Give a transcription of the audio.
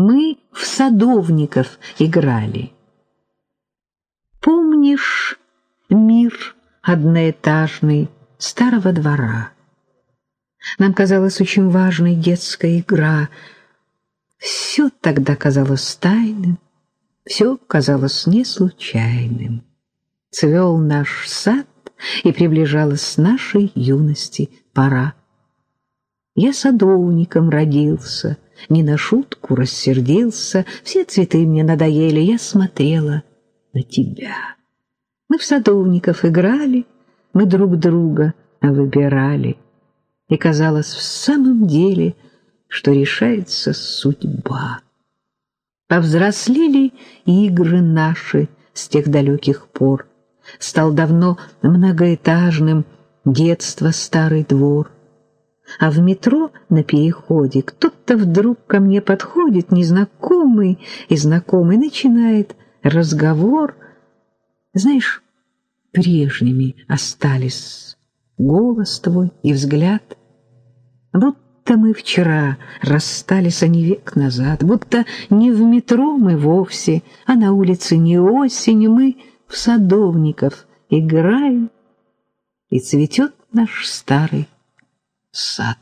Мы в садовников играли. Помнишь мир одноэтажный старого двора? Нам казалась очень важной детская игра. Все тогда казалось тайным, все казалось неслучайным. Цвел наш сад, и приближалась нашей юности пора. Я садовником родился, не на шутку рассердился, все цветы мне надоели, я смотрела на тебя. Мы в садовников играли, мы друг друга выбирали, и казалось в самом деле, что решается судьба. Повзрослели игры наши с тех далеких пор, стал давно многоэтажным детство старый двор. А в метро на переходе кто-то вдруг ко мне подходит, незнакомый и знакомый, начинает разговор. Знаешь, прежними остались голос твой и взгляд. Будто мы вчера расстались, а не век назад, будто не в метро мы вовсе, а на улице не осень, мы в садовников играем, и цветет наш старый сад.